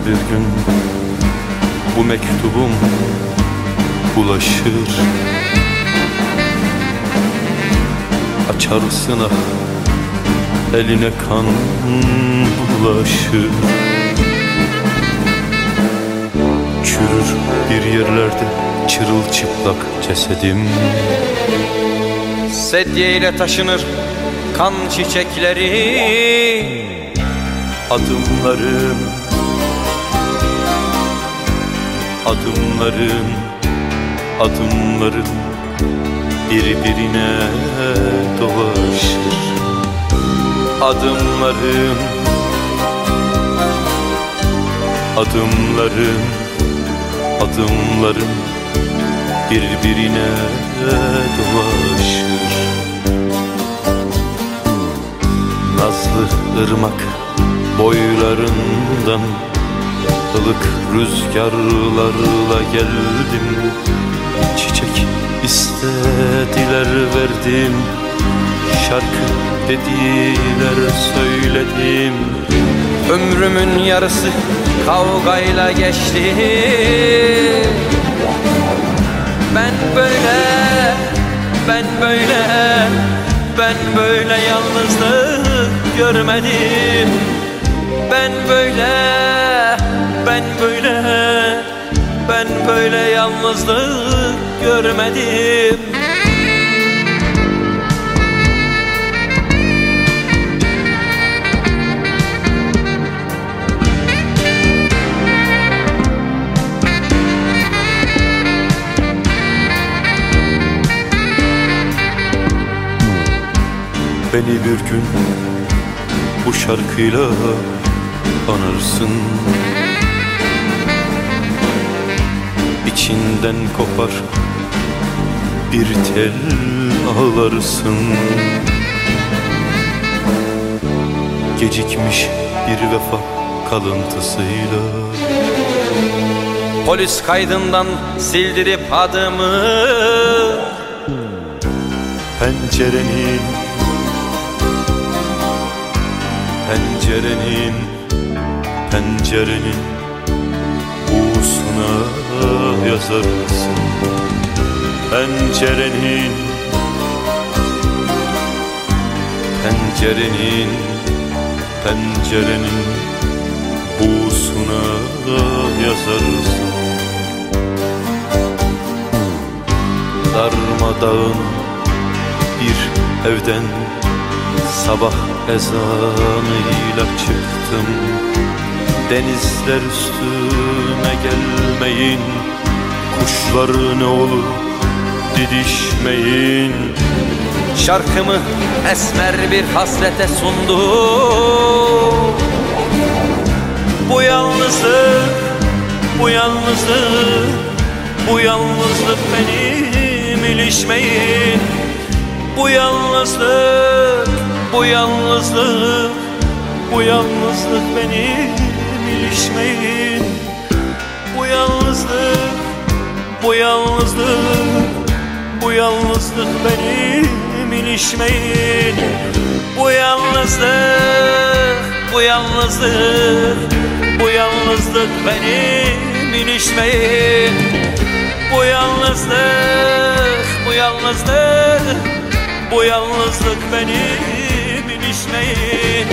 bir gün bu mektubum ulaşır. Açarsın ah eline kan bulaşır. Çürür bir yerlerde çırılçıplak cesedim. Sedye ile taşınır kan çiçekleri Adımlarım Adımlarım Adımlarım Birbirine dolaşır. Adımlarım Adımlarım Adımlarım Birbirine dolaşır. Nazlı ırmak boylarından ılık rüzgarlarla geldim. Çiçek istediler verdim Şarkı dediler söyledim. Ömrümün yarısı kavgayla geçti. Ben böyle, ben böyle, ben böyle yalnızlık görmedim. Ben böyle, ben böyle, ben böyle yalnızlık görmedim. Beni bir gün bu şarkıyla anarsın İçinden kopar. Bir tel ağlarsın. Gecikmiş bir vefa kalıntısıyla. Polis kaydından sildirip adımı. Pencerenin Pencerenin Pencerenin Buğusuna yazarsın Pencerenin. Pencerenin Pencerenin Buğusuna yazarsın Darmadağın bir evden Sabah ezanıyla çıktım. Denizler üstüme gelmeyin Kuşlar ne olur didişmeyin. Şarkımı esmer bir hasrete sundu. Bu yalnızlık, bu yalnızlık Bu yalnızlık benim ilişmeyin Bu yalnızlık, bu yalnızlık Bu yalnızlık benim ilişmeyin Bu yalnızlık, bu yalnızlık bu yalnızlık benim ilişmeyin Bu yalnızlık, bu yalnızlık Bu yalnızlık benim ilişmeyin Bu yalnızlık, bu yalnızlık Bu yalnızlık benim ilişmeyin